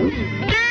Não!